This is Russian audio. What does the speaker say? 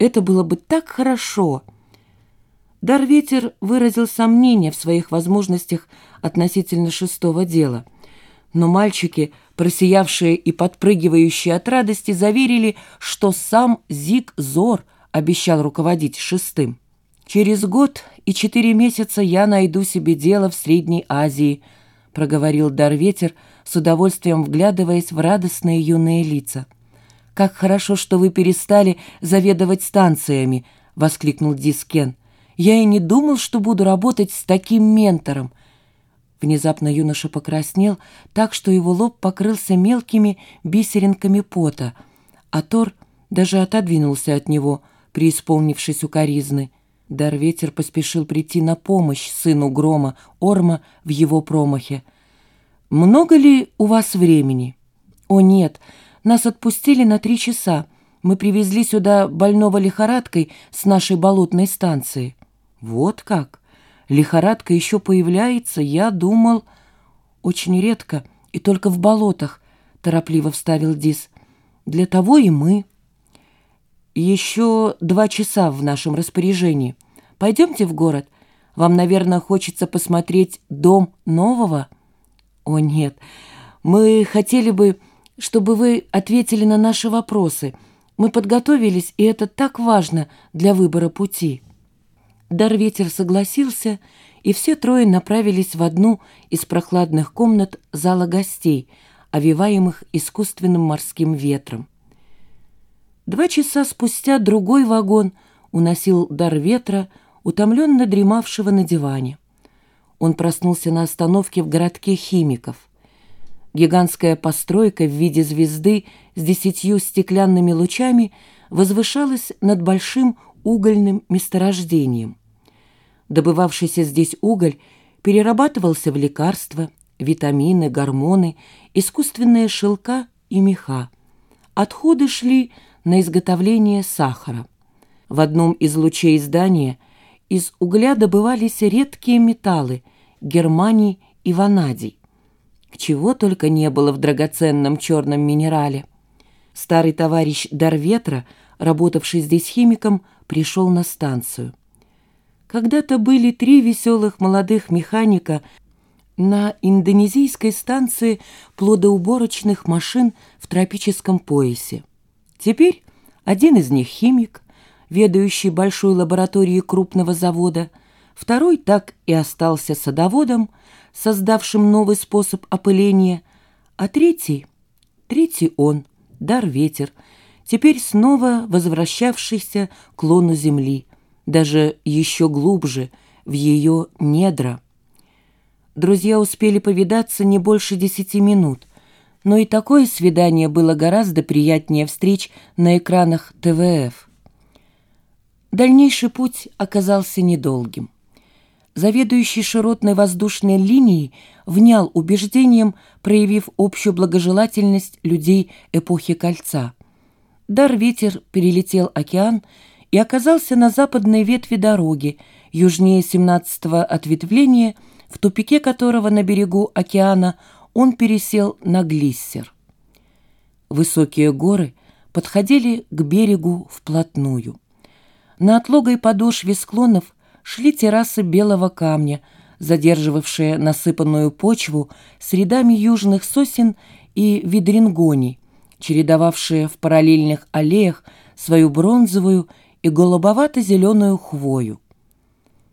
Это было бы так хорошо. Дарветер выразил сомнение в своих возможностях относительно шестого дела. Но мальчики, просиявшие и подпрыгивающие от радости, заверили, что сам Зиг Зор обещал руководить шестым. «Через год и четыре месяца я найду себе дело в Средней Азии», проговорил Дарветер, с удовольствием вглядываясь в радостные юные лица. «Как хорошо, что вы перестали заведовать станциями!» — воскликнул Дискен. «Я и не думал, что буду работать с таким ментором!» Внезапно юноша покраснел так, что его лоб покрылся мелкими бисеринками пота, а Тор даже отодвинулся от него, преисполнившись укоризны. Дарветер поспешил прийти на помощь сыну Грома, Орма, в его промахе. «Много ли у вас времени?» «О, нет, нас отпустили на три часа. Мы привезли сюда больного лихорадкой с нашей болотной станции». «Вот как? Лихорадка еще появляется? Я думал...» «Очень редко и только в болотах», — торопливо вставил Дис. «Для того и мы». «Еще два часа в нашем распоряжении. Пойдемте в город. Вам, наверное, хочется посмотреть дом нового?» «О, нет. Мы хотели бы, чтобы вы ответили на наши вопросы. Мы подготовились, и это так важно для выбора пути». Дарветер согласился, и все трое направились в одну из прохладных комнат зала гостей, овиваемых искусственным морским ветром. Два часа спустя другой вагон уносил дар ветра, утомленно дремавшего на диване. Он проснулся на остановке в городке химиков. Гигантская постройка в виде звезды с десятью стеклянными лучами возвышалась над большим угольным месторождением. Добывавшийся здесь уголь перерабатывался в лекарства, витамины, гормоны, искусственные шелка и меха. Отходы шли на изготовление сахара. В одном из лучей здания из угля добывались редкие металлы – германий и ванадий. К чего только не было в драгоценном черном минерале. Старый товарищ Дарветра, работавший здесь химиком, пришел на станцию. Когда-то были три веселых молодых механика на индонезийской станции плодоуборочных машин в тропическом поясе. Теперь один из них химик, ведающий большой лабораторией крупного завода, второй так и остался садоводом, создавшим новый способ опыления, а третий, третий он, дар ветер, теперь снова возвращавшийся к лону земли, даже еще глубже, в ее недра. Друзья успели повидаться не больше десяти минут, но и такое свидание было гораздо приятнее встреч на экранах ТВФ. Дальнейший путь оказался недолгим. Заведующий широтной воздушной линией внял убеждением, проявив общую благожелательность людей эпохи Кольца. Дар-ветер перелетел океан и оказался на западной ветви дороги, южнее 17-го ответвления, в тупике которого на берегу океана – он пересел на глиссер. Высокие горы подходили к берегу вплотную. На отлогой подошве склонов шли террасы белого камня, задерживавшие насыпанную почву с рядами южных сосен и видрингоний, чередовавшие в параллельных аллеях свою бронзовую и голубовато-зеленую хвою.